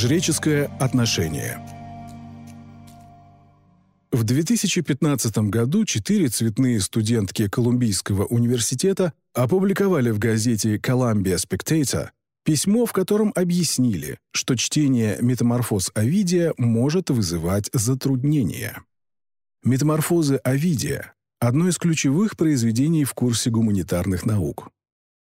Жреческое отношение В 2015 году четыре цветные студентки Колумбийского университета опубликовали в газете Columbia Spectator письмо, в котором объяснили, что чтение «Метаморфоз Овидия» может вызывать затруднения. «Метаморфозы Овидия» — одно из ключевых произведений в курсе гуманитарных наук.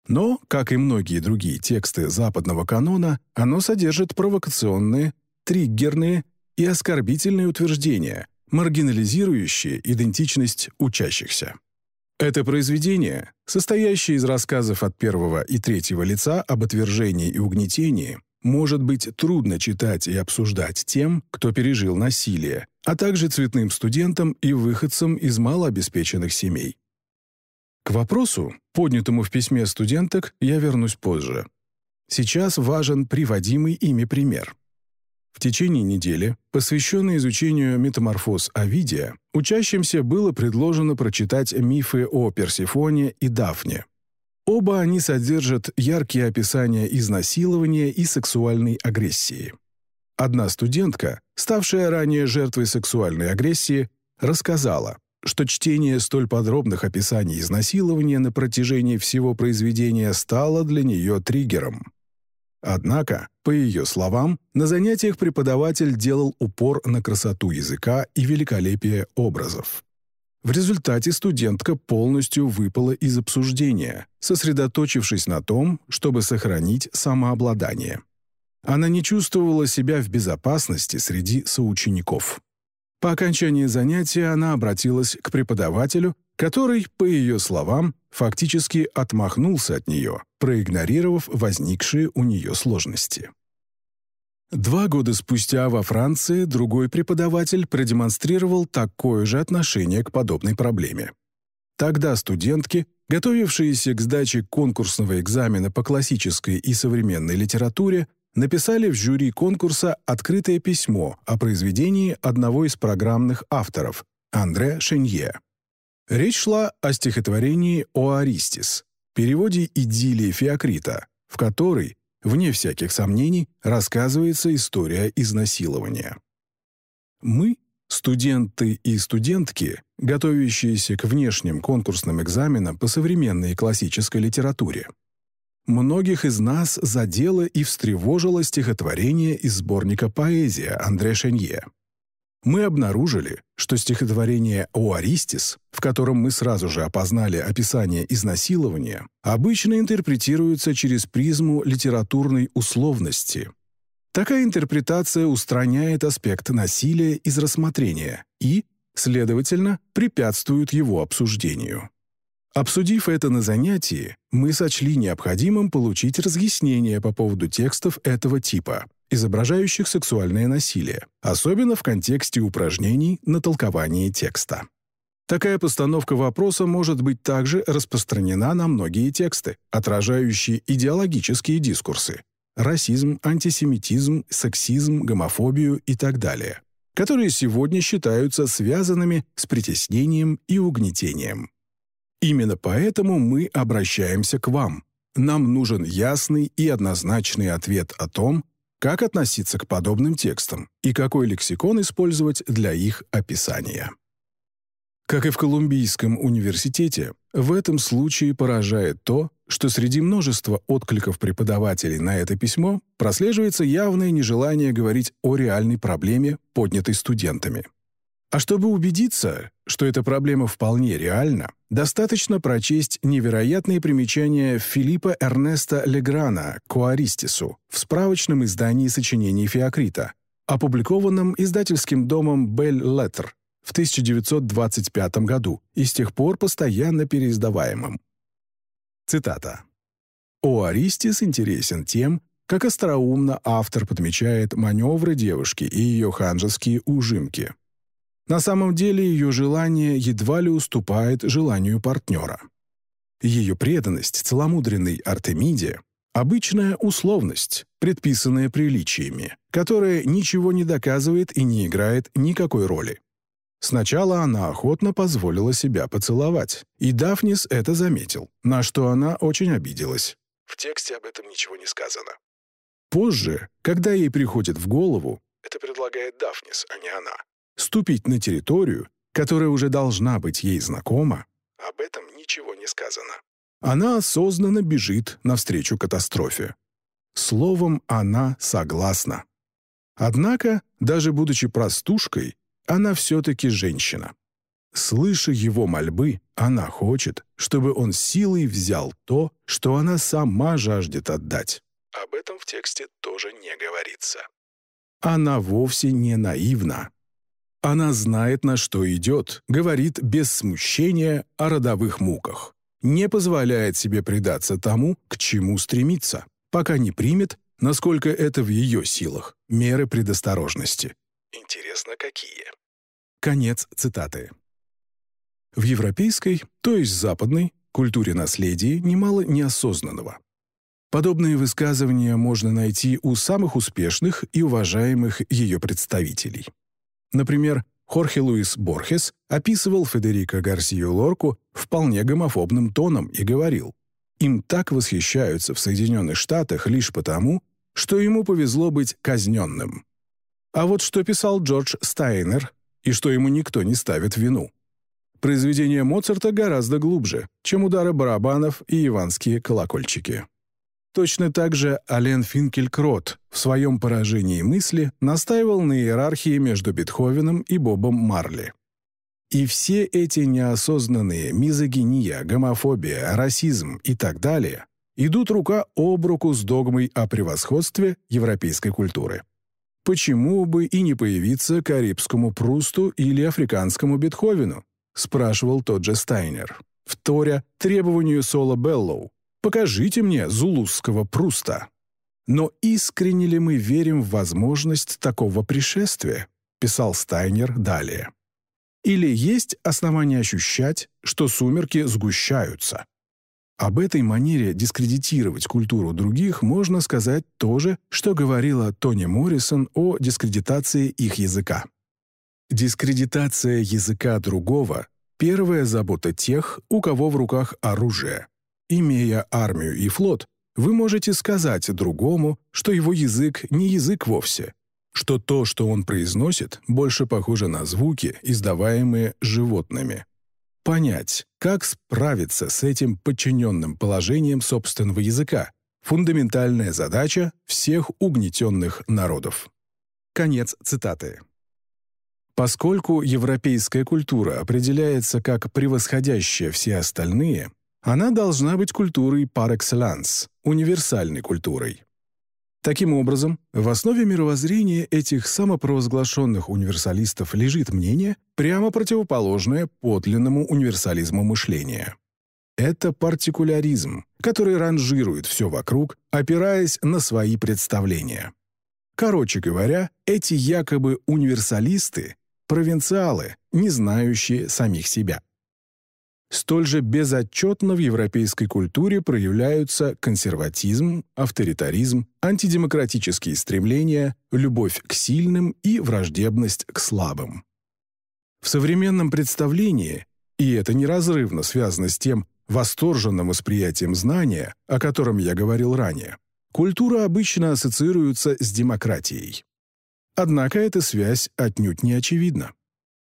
Но, как и многие другие тексты западного канона, оно содержит провокационные, триггерные и оскорбительные утверждения, маргинализирующие идентичность учащихся. Это произведение, состоящее из рассказов от первого и третьего лица об отвержении и угнетении, может быть трудно читать и обсуждать тем, кто пережил насилие, а также цветным студентам и выходцам из малообеспеченных семей. К вопросу, поднятому в письме студенток, я вернусь позже. Сейчас важен приводимый ими пример. В течение недели, посвященной изучению метаморфоз Овидия, учащимся было предложено прочитать мифы о Персифоне и Дафне. Оба они содержат яркие описания изнасилования и сексуальной агрессии. Одна студентка, ставшая ранее жертвой сексуальной агрессии, рассказала, что чтение столь подробных описаний изнасилования на протяжении всего произведения стало для нее триггером. Однако, по ее словам, на занятиях преподаватель делал упор на красоту языка и великолепие образов. В результате студентка полностью выпала из обсуждения, сосредоточившись на том, чтобы сохранить самообладание. Она не чувствовала себя в безопасности среди соучеников. По окончании занятия она обратилась к преподавателю, который, по ее словам, фактически отмахнулся от нее, проигнорировав возникшие у нее сложности. Два года спустя во Франции другой преподаватель продемонстрировал такое же отношение к подобной проблеме. Тогда студентки, готовившиеся к сдаче конкурсного экзамена по классической и современной литературе, написали в жюри конкурса открытое письмо о произведении одного из программных авторов, Андре Шенье. Речь шла о стихотворении «Оаристис», переводе идиллии Феокрита, в которой, вне всяких сомнений, рассказывается история изнасилования. Мы, студенты и студентки, готовящиеся к внешним конкурсным экзаменам по современной классической литературе, Многих из нас задело и встревожило стихотворение из сборника «Поэзия» Андре Шенье. Мы обнаружили, что стихотворение «Оаристис», в котором мы сразу же опознали описание изнасилования, обычно интерпретируется через призму литературной условности. Такая интерпретация устраняет аспект насилия из рассмотрения и, следовательно, препятствует его обсуждению. Обсудив это на занятии, мы сочли необходимым получить разъяснение по поводу текстов этого типа, изображающих сексуальное насилие, особенно в контексте упражнений на толкование текста. Такая постановка вопроса может быть также распространена на многие тексты, отражающие идеологические дискурсы – расизм, антисемитизм, сексизм, гомофобию и так далее, которые сегодня считаются связанными с притеснением и угнетением. Именно поэтому мы обращаемся к вам. Нам нужен ясный и однозначный ответ о том, как относиться к подобным текстам и какой лексикон использовать для их описания. Как и в Колумбийском университете, в этом случае поражает то, что среди множества откликов преподавателей на это письмо прослеживается явное нежелание говорить о реальной проблеме, поднятой студентами. А чтобы убедиться, что эта проблема вполне реальна, достаточно прочесть невероятные примечания Филиппа Эрнеста Леграна «Куаристису» в справочном издании сочинений Феокрита, опубликованном издательским домом Bell Letter в 1925 году и с тех пор постоянно переиздаваемым. Цитата. «Оаристис интересен тем, как остроумно автор подмечает маневры девушки и ее ханжеские ужимки. На самом деле ее желание едва ли уступает желанию партнера. Ее преданность целомудренной Артемиде – обычная условность, предписанная приличиями, которая ничего не доказывает и не играет никакой роли. Сначала она охотно позволила себя поцеловать, и Дафнис это заметил, на что она очень обиделась. В тексте об этом ничего не сказано. Позже, когда ей приходит в голову, это предлагает Дафнис, а не она, ступить на территорию, которая уже должна быть ей знакома, об этом ничего не сказано. Она осознанно бежит навстречу катастрофе. Словом, она согласна. Однако, даже будучи простушкой, она все-таки женщина. Слыша его мольбы, она хочет, чтобы он силой взял то, что она сама жаждет отдать. Об этом в тексте тоже не говорится. Она вовсе не наивна. Она знает, на что идет, говорит без смущения о родовых муках. Не позволяет себе предаться тому, к чему стремится, пока не примет, насколько это в ее силах, меры предосторожности. Интересно, какие? Конец цитаты. В европейской, то есть западной, культуре наследия немало неосознанного. Подобные высказывания можно найти у самых успешных и уважаемых ее представителей. Например, Хорхе Луис Борхес описывал Федерико Гарсию Лорку вполне гомофобным тоном и говорил, им так восхищаются в Соединенных Штатах лишь потому, что ему повезло быть казненным. А вот что писал Джордж Стайнер, и что ему никто не ставит вину. Произведение Моцарта гораздо глубже, чем удары барабанов и иванские колокольчики. Точно так же Ален Финкелькрот в своем поражении мысли настаивал на иерархии между Бетховеном и Бобом Марли. И все эти неосознанные мизогиния, гомофобия, расизм и так далее идут рука об руку с догмой о превосходстве европейской культуры. Почему бы и не появиться карибскому Прусту или африканскому Бетховену? спрашивал тот же Стайнер, вторя требованию Соло Беллоу, Покажите мне зулусского Пруста. Но искренне ли мы верим в возможность такого пришествия? Писал Стайнер далее. Или есть основания ощущать, что сумерки сгущаются? Об этой манере дискредитировать культуру других можно сказать то же, что говорила Тони Моррисон о дискредитации их языка. Дискредитация языка другого – первая забота тех, у кого в руках оружие. Имея армию и флот, вы можете сказать другому, что его язык не язык вовсе, что то, что он произносит, больше похоже на звуки, издаваемые животными. Понять, как справиться с этим подчиненным положением собственного языка – фундаментальная задача всех угнетенных народов. Конец цитаты. Поскольку европейская культура определяется как превосходящая все остальные, она должна быть культурой par excellence, универсальной культурой. Таким образом, в основе мировоззрения этих самопровозглашенных универсалистов лежит мнение, прямо противоположное подлинному универсализму мышления. Это партикуляризм, который ранжирует все вокруг, опираясь на свои представления. Короче говоря, эти якобы универсалисты – провинциалы, не знающие самих себя. Столь же безотчетно в европейской культуре проявляются консерватизм, авторитаризм, антидемократические стремления, любовь к сильным и враждебность к слабым. В современном представлении, и это неразрывно связано с тем восторженным восприятием знания, о котором я говорил ранее, культура обычно ассоциируется с демократией. Однако эта связь отнюдь не очевидна.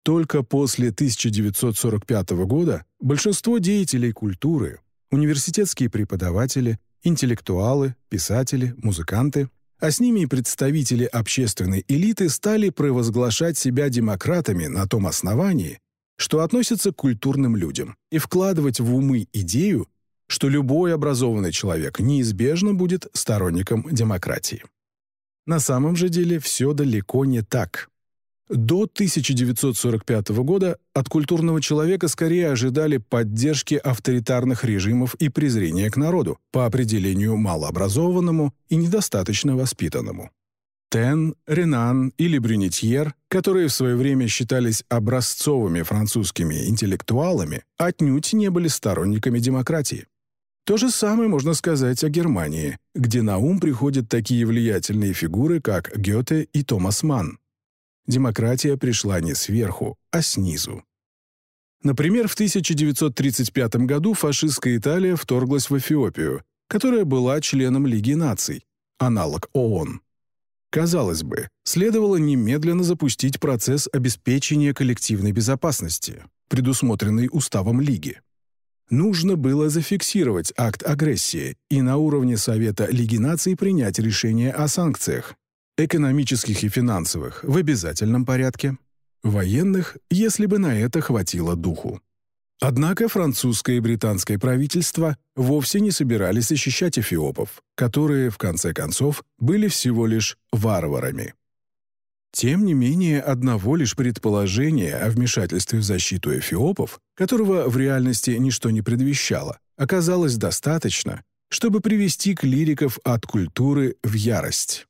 Только после 1945 года большинство деятелей культуры, университетские преподаватели, интеллектуалы, писатели, музыканты, а с ними и представители общественной элиты стали провозглашать себя демократами на том основании, что относятся к культурным людям, и вкладывать в умы идею, что любой образованный человек неизбежно будет сторонником демократии. На самом же деле все далеко не так. До 1945 года от культурного человека скорее ожидали поддержки авторитарных режимов и презрения к народу, по определению малообразованному и недостаточно воспитанному. Тен, Ренан или Брюнетьер, которые в свое время считались образцовыми французскими интеллектуалами, отнюдь не были сторонниками демократии. То же самое можно сказать о Германии, где на ум приходят такие влиятельные фигуры, как Гёте и Томас Манн демократия пришла не сверху, а снизу. Например, в 1935 году фашистская Италия вторглась в Эфиопию, которая была членом Лиги наций, аналог ООН. Казалось бы, следовало немедленно запустить процесс обеспечения коллективной безопасности, предусмотренный Уставом Лиги. Нужно было зафиксировать акт агрессии и на уровне Совета Лиги наций принять решение о санкциях, экономических и финансовых в обязательном порядке, военных, если бы на это хватило духу. Однако французское и британское правительства вовсе не собирались защищать эфиопов, которые, в конце концов, были всего лишь варварами. Тем не менее, одного лишь предположения о вмешательстве в защиту эфиопов, которого в реальности ничто не предвещало, оказалось достаточно, чтобы привести клириков от культуры в ярость.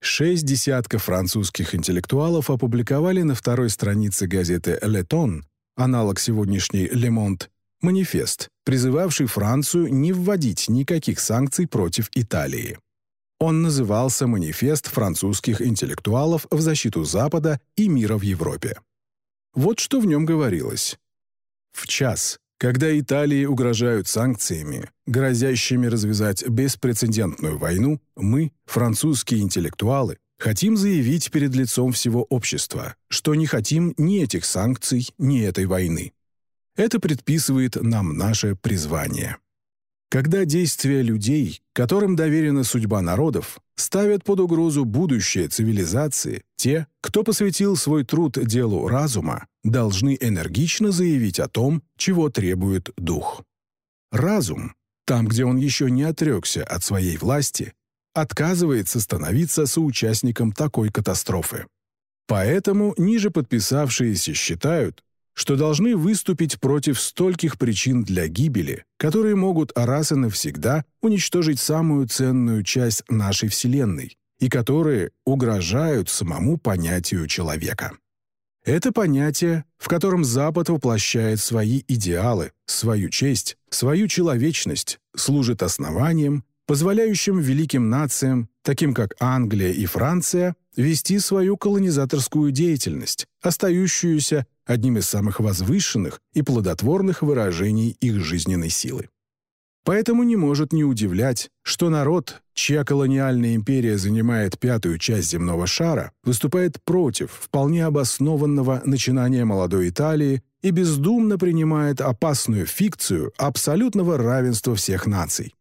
Шесть десятков французских интеллектуалов опубликовали на второй странице газеты «Летон» аналог сегодняшней «Le Monde», манифест, призывавший Францию не вводить никаких санкций против Италии. Он назывался «Манифест французских интеллектуалов в защиту Запада и мира в Европе». Вот что в нем говорилось. В час, когда Италии угрожают санкциями, грозящими развязать беспрецедентную войну, мы, французские интеллектуалы, Хотим заявить перед лицом всего общества, что не хотим ни этих санкций, ни этой войны. Это предписывает нам наше призвание. Когда действия людей, которым доверена судьба народов, ставят под угрозу будущее цивилизации, те, кто посвятил свой труд делу разума, должны энергично заявить о том, чего требует дух. Разум, там, где он еще не отрекся от своей власти, отказывается становиться соучастником такой катастрофы. Поэтому ниже подписавшиеся считают, что должны выступить против стольких причин для гибели, которые могут раз и навсегда уничтожить самую ценную часть нашей Вселенной и которые угрожают самому понятию человека. Это понятие, в котором Запад воплощает свои идеалы, свою честь, свою человечность, служит основанием позволяющим великим нациям, таким как Англия и Франция, вести свою колонизаторскую деятельность, остающуюся одним из самых возвышенных и плодотворных выражений их жизненной силы. Поэтому не может не удивлять, что народ, чья колониальная империя занимает пятую часть земного шара, выступает против вполне обоснованного начинания молодой Италии и бездумно принимает опасную фикцию абсолютного равенства всех наций.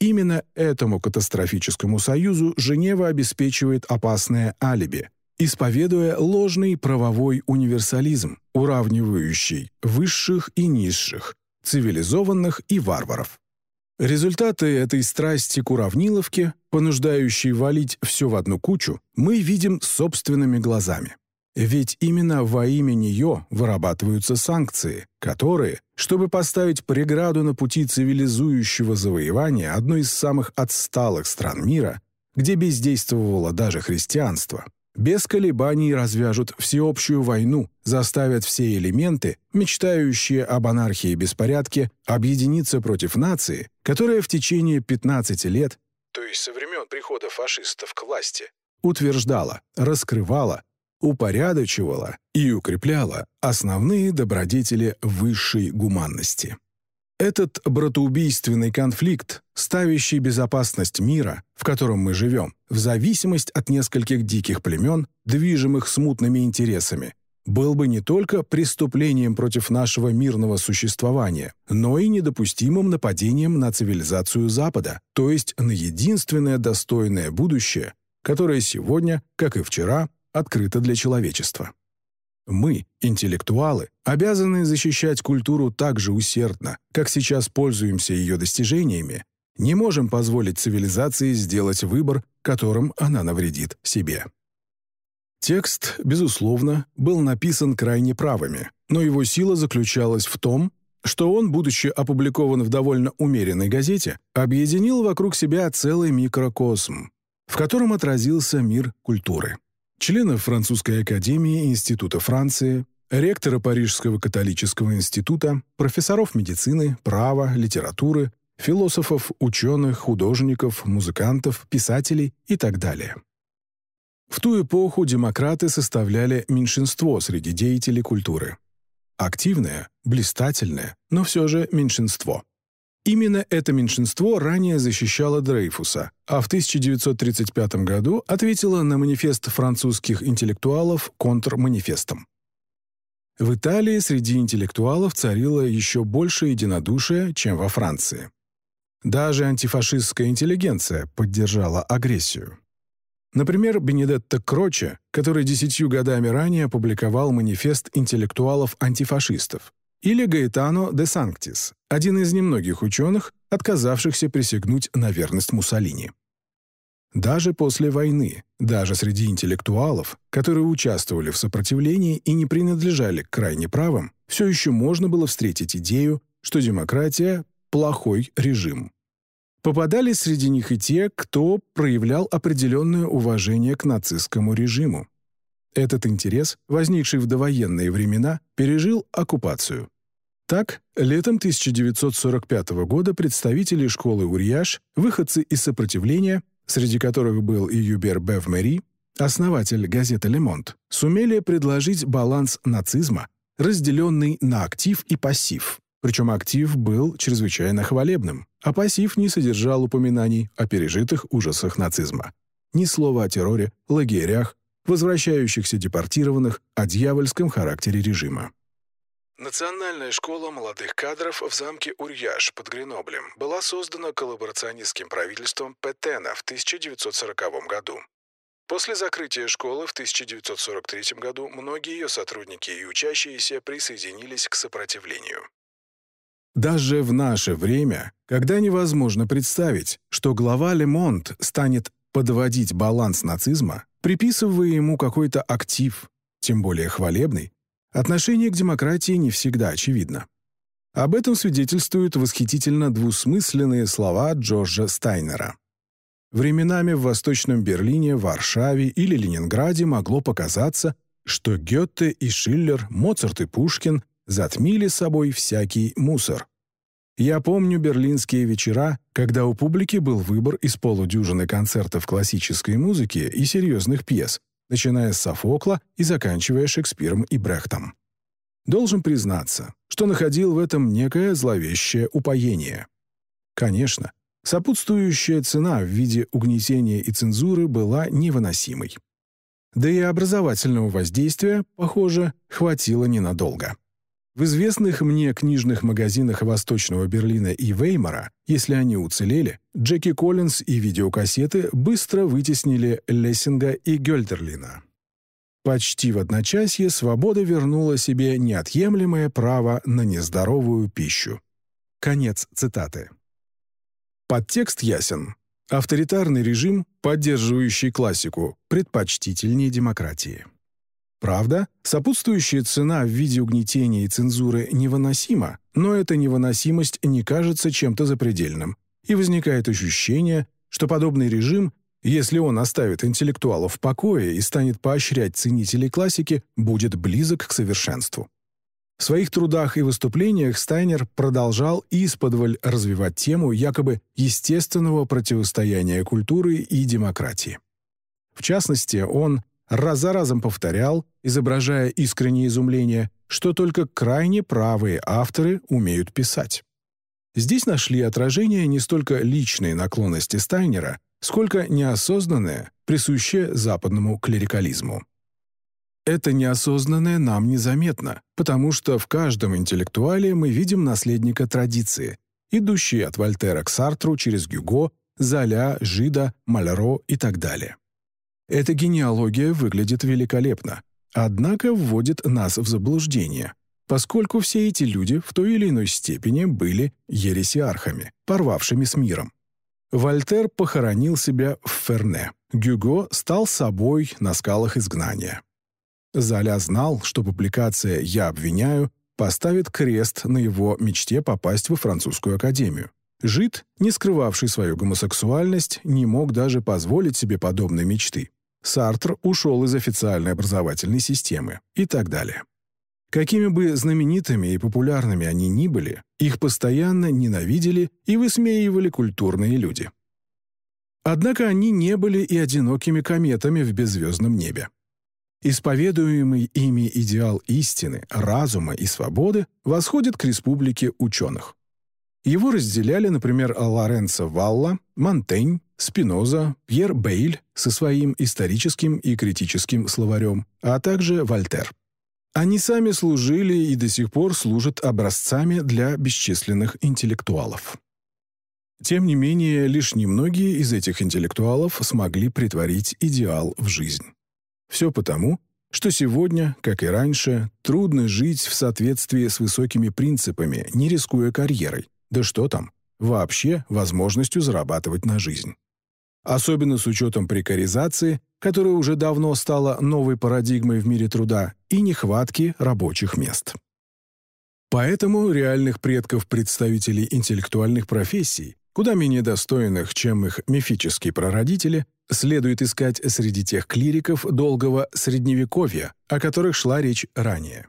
Именно этому катастрофическому союзу Женева обеспечивает опасное алиби, исповедуя ложный правовой универсализм, уравнивающий высших и низших, цивилизованных и варваров. Результаты этой страсти к уравниловке, понуждающей валить все в одну кучу, мы видим собственными глазами. Ведь именно во имя нее вырабатываются санкции, которые, чтобы поставить преграду на пути цивилизующего завоевания одной из самых отсталых стран мира, где бездействовало даже христианство, без колебаний развяжут всеобщую войну, заставят все элементы, мечтающие об анархии и беспорядке, объединиться против нации, которая в течение 15 лет, то есть со времен прихода фашистов к власти, утверждала, раскрывала, упорядочивала и укрепляла основные добродетели высшей гуманности. Этот братоубийственный конфликт, ставящий безопасность мира, в котором мы живем, в зависимость от нескольких диких племен, движимых смутными интересами, был бы не только преступлением против нашего мирного существования, но и недопустимым нападением на цивилизацию Запада, то есть на единственное достойное будущее, которое сегодня, как и вчера, открыто для человечества. Мы, интеллектуалы, обязаны защищать культуру так же усердно, как сейчас пользуемся ее достижениями, не можем позволить цивилизации сделать выбор, которым она навредит себе. Текст, безусловно, был написан крайне правыми, но его сила заключалась в том, что он, будучи опубликован в довольно умеренной газете, объединил вокруг себя целый микрокосм, в котором отразился мир культуры членов Французской академии Института Франции, ректора Парижского католического института, профессоров медицины, права, литературы, философов, ученых, художников, музыкантов, писателей и так далее. В ту эпоху демократы составляли меньшинство среди деятелей культуры. Активное, блистательное, но все же меньшинство. Именно это меньшинство ранее защищало Дрейфуса, а в 1935 году ответило на манифест французских интеллектуалов контрманифестом. В Италии среди интеллектуалов царило еще больше единодушия, чем во Франции. Даже антифашистская интеллигенция поддержала агрессию. Например, Бенедетто Кроче, который десятью годами ранее опубликовал манифест интеллектуалов-антифашистов, или Гаэтано де Санктис, один из немногих ученых, отказавшихся присягнуть на верность Муссолини. Даже после войны, даже среди интеллектуалов, которые участвовали в сопротивлении и не принадлежали к крайне правым, все еще можно было встретить идею, что демократия – плохой режим. Попадались среди них и те, кто проявлял определенное уважение к нацистскому режиму. Этот интерес, возникший в довоенные времена, пережил оккупацию. Так, летом 1945 года представители школы Урьяш, выходцы из сопротивления, среди которых был и Юбер Бевмери, основатель газеты «Лемонт», сумели предложить баланс нацизма, разделенный на актив и пассив. Причем актив был чрезвычайно хвалебным, а пассив не содержал упоминаний о пережитых ужасах нацизма. Ни слова о терроре, лагерях, возвращающихся депортированных, о дьявольском характере режима. Национальная школа молодых кадров в замке Урьяш под Греноблем была создана коллаборационистским правительством Петена в 1940 году. После закрытия школы в 1943 году многие ее сотрудники и учащиеся присоединились к сопротивлению. Даже в наше время, когда невозможно представить, что глава Лемонт станет подводить баланс нацизма, приписывая ему какой-то актив, тем более хвалебный, Отношение к демократии не всегда очевидно. Об этом свидетельствуют восхитительно двусмысленные слова Джорджа Стайнера. Временами в Восточном Берлине, Варшаве или Ленинграде могло показаться, что Гёте и Шиллер, Моцарт и Пушкин затмили собой всякий мусор. Я помню берлинские вечера, когда у публики был выбор из полудюжины концертов классической музыки и серьезных пьес, начиная с Софокла и заканчивая Шекспиром и Брехтом. Должен признаться, что находил в этом некое зловещее упоение. Конечно, сопутствующая цена в виде угнетения и цензуры была невыносимой. Да и образовательного воздействия, похоже, хватило ненадолго. В известных мне книжных магазинах Восточного Берлина и Веймара, если они уцелели, Джеки Коллинз и видеокассеты быстро вытеснили Лессинга и Гёльтерлина. Почти в одночасье свобода вернула себе неотъемлемое право на нездоровую пищу. Конец цитаты. Подтекст ясен. Авторитарный режим, поддерживающий классику, предпочтительнее демократии. Правда, сопутствующая цена в виде угнетения и цензуры невыносима, но эта невыносимость не кажется чем-то запредельным, и возникает ощущение, что подобный режим, если он оставит интеллектуалов в покое и станет поощрять ценителей классики, будет близок к совершенству. В своих трудах и выступлениях Стайнер продолжал исподволь развивать тему якобы естественного противостояния культуры и демократии. В частности, он раз за разом повторял, изображая искреннее изумление, что только крайне правые авторы умеют писать. Здесь нашли отражение не столько личные наклонности Стайнера, сколько неосознанное, присущее западному клерикализму. Это неосознанное нам незаметно, потому что в каждом интеллектуале мы видим наследника традиции, идущий от Вольтера к Сартру через Гюго, Золя, Жида, Маляро и так далее. Эта генеалогия выглядит великолепно, однако вводит нас в заблуждение, поскольку все эти люди в той или иной степени были ересиархами, порвавшими с миром. Вольтер похоронил себя в Ферне. Гюго стал собой на скалах изгнания. Золя знал, что публикация «Я обвиняю» поставит крест на его мечте попасть во французскую академию. Жид, не скрывавший свою гомосексуальность, не мог даже позволить себе подобной мечты. Сартр ушел из официальной образовательной системы и так далее. Какими бы знаменитыми и популярными они ни были, их постоянно ненавидели и высмеивали культурные люди. Однако они не были и одинокими кометами в беззвездном небе. Исповедуемый ими идеал истины, разума и свободы восходит к республике ученых. Его разделяли, например, Лоренцо Валла, Монтень, Спиноза, Пьер Бейль со своим историческим и критическим словарем, а также Вольтер. Они сами служили и до сих пор служат образцами для бесчисленных интеллектуалов. Тем не менее, лишь немногие из этих интеллектуалов смогли притворить идеал в жизнь. Все потому, что сегодня, как и раньше, трудно жить в соответствии с высокими принципами, не рискуя карьерой. Да что там, вообще возможностью зарабатывать на жизнь. Особенно с учетом прекаризации, которая уже давно стала новой парадигмой в мире труда, и нехватки рабочих мест. Поэтому реальных предков представителей интеллектуальных профессий, куда менее достойных, чем их мифические прародители, следует искать среди тех клириков долгого Средневековья, о которых шла речь ранее.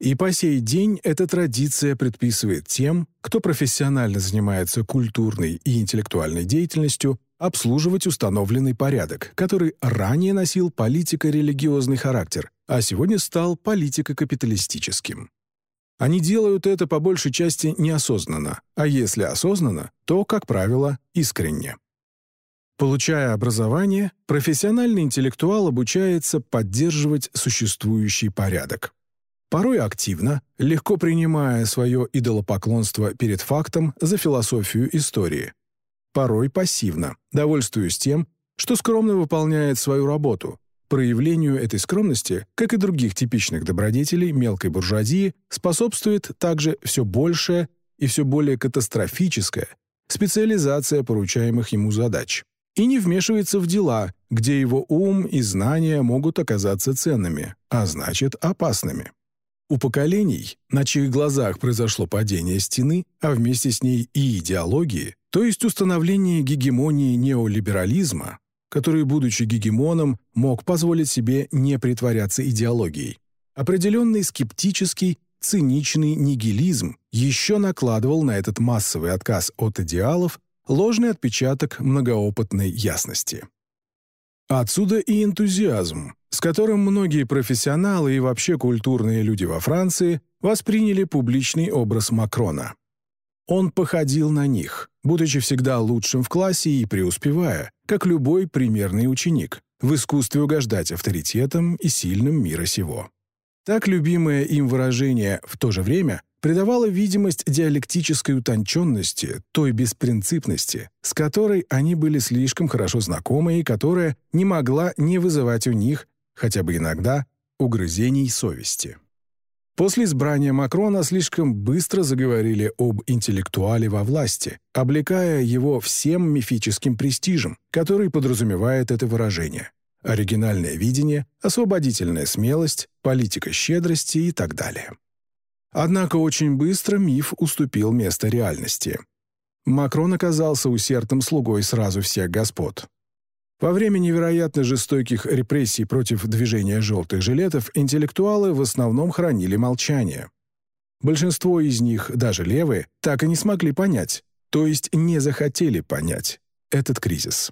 И по сей день эта традиция предписывает тем, кто профессионально занимается культурной и интеллектуальной деятельностью, обслуживать установленный порядок, который ранее носил политико-религиозный характер, а сегодня стал политико-капиталистическим. Они делают это по большей части неосознанно, а если осознанно, то, как правило, искренне. Получая образование, профессиональный интеллектуал обучается поддерживать существующий порядок. Порой активно, легко принимая свое идолопоклонство перед фактом за философию истории. Порой пассивно, довольствуясь тем, что скромно выполняет свою работу. Проявлению этой скромности, как и других типичных добродетелей мелкой буржуазии, способствует также все большая и все более катастрофическая специализация поручаемых ему задач и не вмешивается в дела, где его ум и знания могут оказаться ценными, а значит опасными. У поколений, на чьих глазах произошло падение стены, а вместе с ней и идеологии, то есть установление гегемонии неолиберализма, который, будучи гегемоном, мог позволить себе не притворяться идеологией, определенный скептический, циничный нигилизм еще накладывал на этот массовый отказ от идеалов ложный отпечаток многоопытной ясности. Отсюда и энтузиазм, с которым многие профессионалы и вообще культурные люди во Франции восприняли публичный образ Макрона. Он походил на них, будучи всегда лучшим в классе и преуспевая, как любой примерный ученик, в искусстве угождать авторитетам и сильным мира сего. Так любимое им выражение «в то же время» придавало видимость диалектической утонченности, той беспринципности, с которой они были слишком хорошо знакомы и которая не могла не вызывать у них, хотя бы иногда, угрызений совести. После избрания Макрона слишком быстро заговорили об интеллектуале во власти, облекая его всем мифическим престижем, который подразумевает это выражение. Оригинальное видение, освободительная смелость, политика щедрости и так далее. Однако очень быстро миф уступил место реальности. Макрон оказался усердным слугой сразу всех господ. Во время невероятно жестоких репрессий против движения желтых жилетов интеллектуалы в основном хранили молчание. Большинство из них, даже левые, так и не смогли понять, то есть не захотели понять, этот кризис.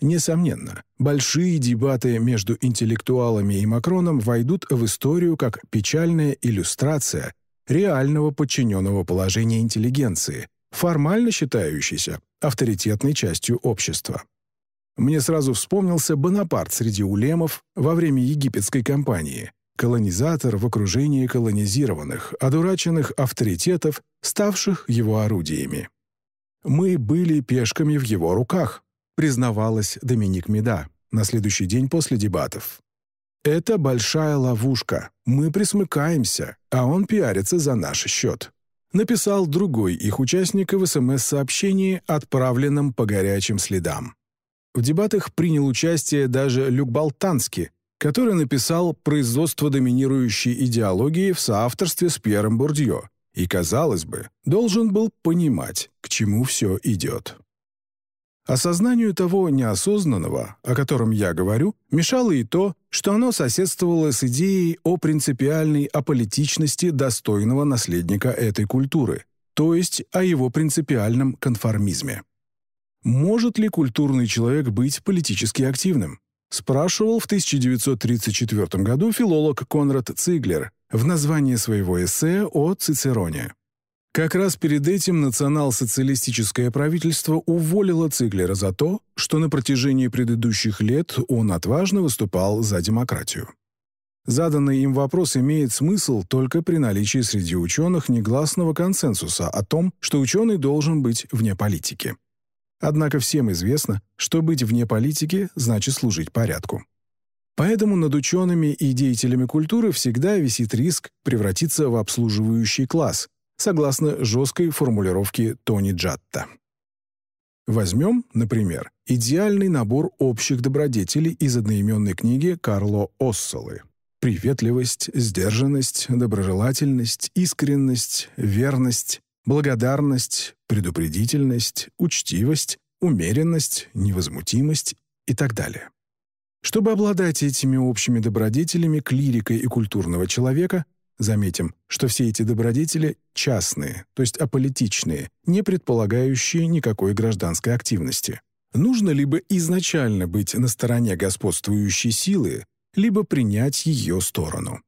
Несомненно, большие дебаты между интеллектуалами и Макроном войдут в историю как печальная иллюстрация реального подчиненного положения интеллигенции, формально считающейся авторитетной частью общества. Мне сразу вспомнился Бонапарт среди улемов во время египетской кампании, колонизатор в окружении колонизированных, одураченных авторитетов, ставших его орудиями. «Мы были пешками в его руках», признавалась Доминик Меда на следующий день после дебатов. «Это большая ловушка. Мы присмыкаемся, а он пиарится за наш счет», написал другой их участник в СМС-сообщении, отправленном по горячим следам. В дебатах принял участие даже Люк Болтанский, который написал «Производство доминирующей идеологии» в соавторстве с Пьером Бурдье и, казалось бы, должен был понимать, к чему все идет. Осознанию того неосознанного, о котором я говорю, мешало и то, что оно соседствовало с идеей о принципиальной аполитичности достойного наследника этой культуры, то есть о его принципиальном конформизме. Может ли культурный человек быть политически активным? Спрашивал в 1934 году филолог Конрад Циглер в названии своего эссе о Цицероне. Как раз перед этим национал-социалистическое правительство уволило Циглера за то, что на протяжении предыдущих лет он отважно выступал за демократию. Заданный им вопрос имеет смысл только при наличии среди ученых негласного консенсуса о том, что ученый должен быть вне политики. Однако всем известно, что быть вне политики значит служить порядку. Поэтому над учеными и деятелями культуры всегда висит риск превратиться в обслуживающий класс, согласно жесткой формулировке Тони Джатта. Возьмем, например, идеальный набор общих добродетелей из одноименной книги Карло Оссолы. Приветливость, сдержанность, доброжелательность, искренность, верность, благодарность, предупредительность, учтивость, умеренность, невозмутимость и так далее. Чтобы обладать этими общими добродетелями клирика и культурного человека, Заметим, что все эти добродетели частные, то есть аполитичные, не предполагающие никакой гражданской активности. Нужно либо изначально быть на стороне господствующей силы, либо принять ее сторону.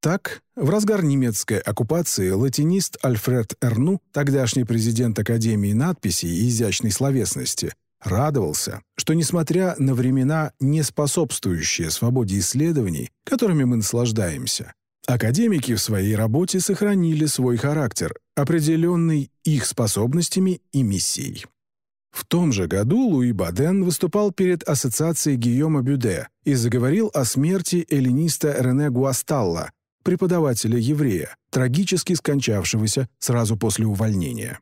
Так, в разгар немецкой оккупации латинист Альфред Эрну, тогдашний президент Академии надписей и изящной словесности, радовался, что, несмотря на времена, не способствующие свободе исследований, которыми мы наслаждаемся, Академики в своей работе сохранили свой характер, определенный их способностями и миссией. В том же году Луи Баден выступал перед ассоциацией Гийома Бюде и заговорил о смерти эллиниста Рене Гуасталла, преподавателя-еврея, трагически скончавшегося сразу после увольнения.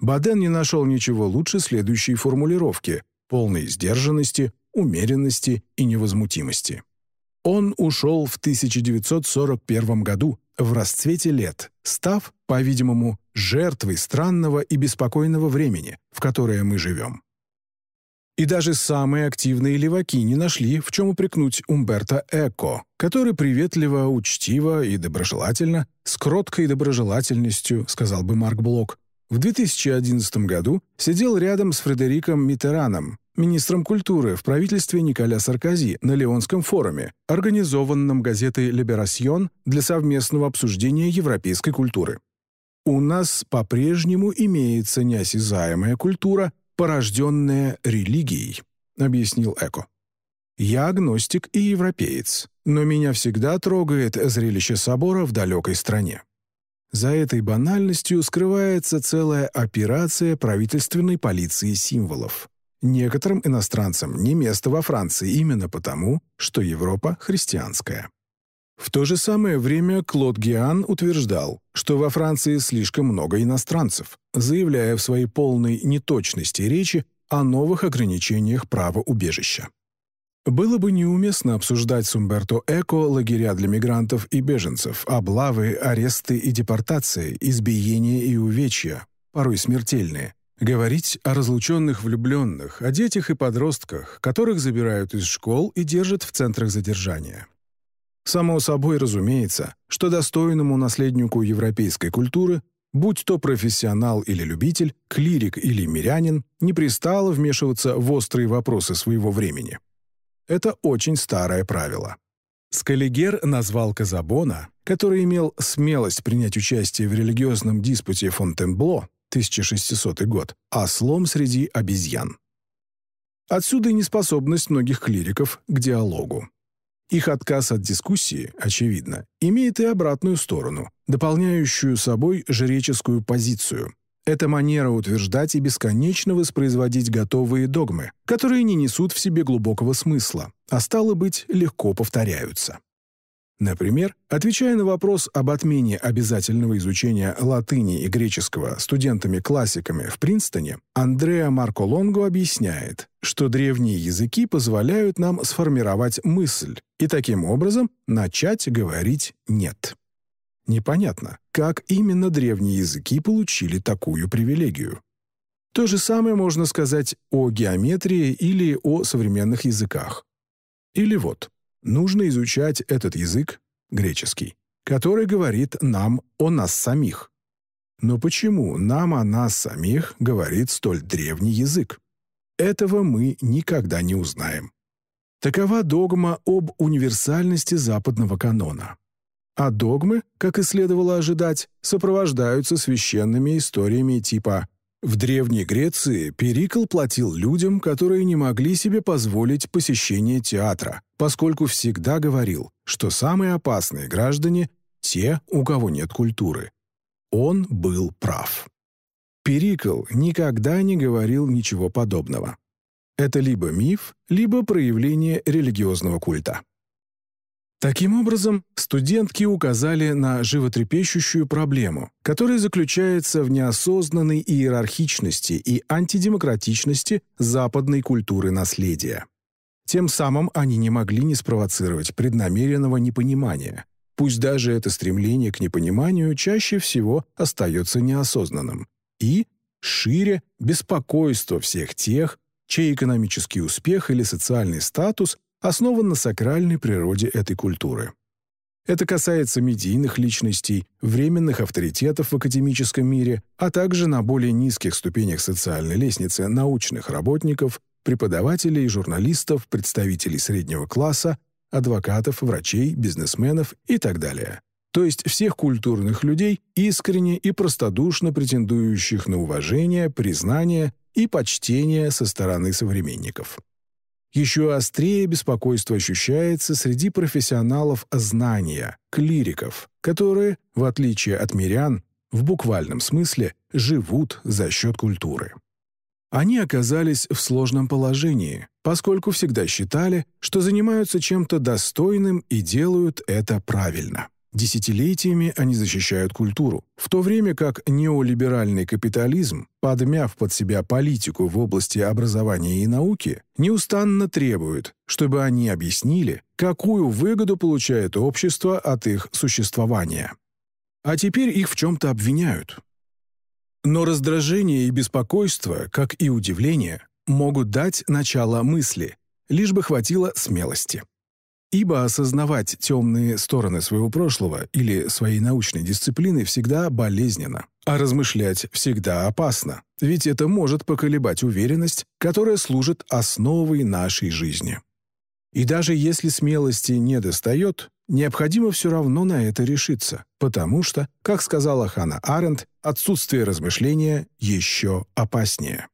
Баден не нашел ничего лучше следующей формулировки – полной сдержанности, умеренности и невозмутимости. Он ушел в 1941 году, в расцвете лет, став, по-видимому, жертвой странного и беспокойного времени, в которое мы живем. И даже самые активные леваки не нашли, в чем упрекнуть Умберто Эко, который приветливо, учтиво и доброжелательно, с кроткой доброжелательностью, сказал бы Марк Блок, в 2011 году сидел рядом с Фредериком Митераном, министром культуры в правительстве Николя Саркози на Леонском форуме, организованном газетой «Либерасьон» для совместного обсуждения европейской культуры. «У нас по-прежнему имеется неосязаемая культура, порожденная религией», объяснил Эко. «Я агностик и европеец, но меня всегда трогает зрелище собора в далекой стране». За этой банальностью скрывается целая операция правительственной полиции символов. Некоторым иностранцам не место во Франции именно потому, что Европа христианская. В то же самое время Клод Гиан утверждал, что во Франции слишком много иностранцев, заявляя в своей полной неточности речи о новых ограничениях права убежища. Было бы неуместно обсуждать с Умберто Эко лагеря для мигрантов и беженцев, облавы, аресты и депортации, избиения и увечья, порой смертельные, Говорить о разлученных влюбленных, о детях и подростках, которых забирают из школ и держат в центрах задержания. Само собой разумеется, что достойному наследнику европейской культуры, будь то профессионал или любитель, клирик или мирянин, не пристало вмешиваться в острые вопросы своего времени. Это очень старое правило. Скаллигер назвал Казабона, который имел смелость принять участие в религиозном диспуте Фонтенбло, 1600 год, ослом среди обезьян. Отсюда и неспособность многих клириков к диалогу. Их отказ от дискуссии, очевидно, имеет и обратную сторону, дополняющую собой жреческую позицию. Это манера утверждать и бесконечно воспроизводить готовые догмы, которые не несут в себе глубокого смысла, а стало быть, легко повторяются. Например, отвечая на вопрос об отмене обязательного изучения латыни и греческого студентами-классиками в Принстоне, Андреа Марко Лонго объясняет, что древние языки позволяют нам сформировать мысль и таким образом начать говорить «нет». Непонятно, как именно древние языки получили такую привилегию. То же самое можно сказать о геометрии или о современных языках. Или вот, нужно изучать этот язык, греческий, который говорит нам о нас самих. Но почему нам о нас самих говорит столь древний язык? Этого мы никогда не узнаем. Такова догма об универсальности западного канона. а догмы, как и следовало ожидать, сопровождаются священными историями типа «В Древней Греции Перикл платил людям, которые не могли себе позволить посещение театра, поскольку всегда говорил, что самые опасные граждане – те, у кого нет культуры. Он был прав. Перикл никогда не говорил ничего подобного. Это либо миф, либо проявление религиозного культа. Таким образом, студентки указали на животрепещущую проблему, которая заключается в неосознанной иерархичности и антидемократичности западной культуры наследия. Тем самым они не могли не спровоцировать преднамеренного непонимания, пусть даже это стремление к непониманию чаще всего остается неосознанным, и, шире, беспокойство всех тех, чей экономический успех или социальный статус основан на сакральной природе этой культуры. Это касается медийных личностей, временных авторитетов в академическом мире, а также на более низких ступенях социальной лестницы научных работников, преподавателей, журналистов, представителей среднего класса, адвокатов, врачей, бизнесменов и так далее. То есть всех культурных людей, искренне и простодушно претендующих на уважение, признание и почтение со стороны современников. Еще острее беспокойство ощущается среди профессионалов знания, клириков, которые, в отличие от мирян, в буквальном смысле живут за счет культуры. Они оказались в сложном положении, поскольку всегда считали, что занимаются чем-то достойным и делают это правильно. Десятилетиями они защищают культуру, в то время как неолиберальный капитализм, подмяв под себя политику в области образования и науки, неустанно требует, чтобы они объяснили, какую выгоду получает общество от их существования. А теперь их в чем-то обвиняют. Но раздражение и беспокойство, как и удивление, могут дать начало мысли, лишь бы хватило смелости. Ибо осознавать темные стороны своего прошлого или своей научной дисциплины всегда болезненно, а размышлять всегда опасно, ведь это может поколебать уверенность, которая служит основой нашей жизни. И даже если смелости не достает, необходимо все равно на это решиться, потому что, как сказала Хана Аренд, отсутствие размышления еще опаснее.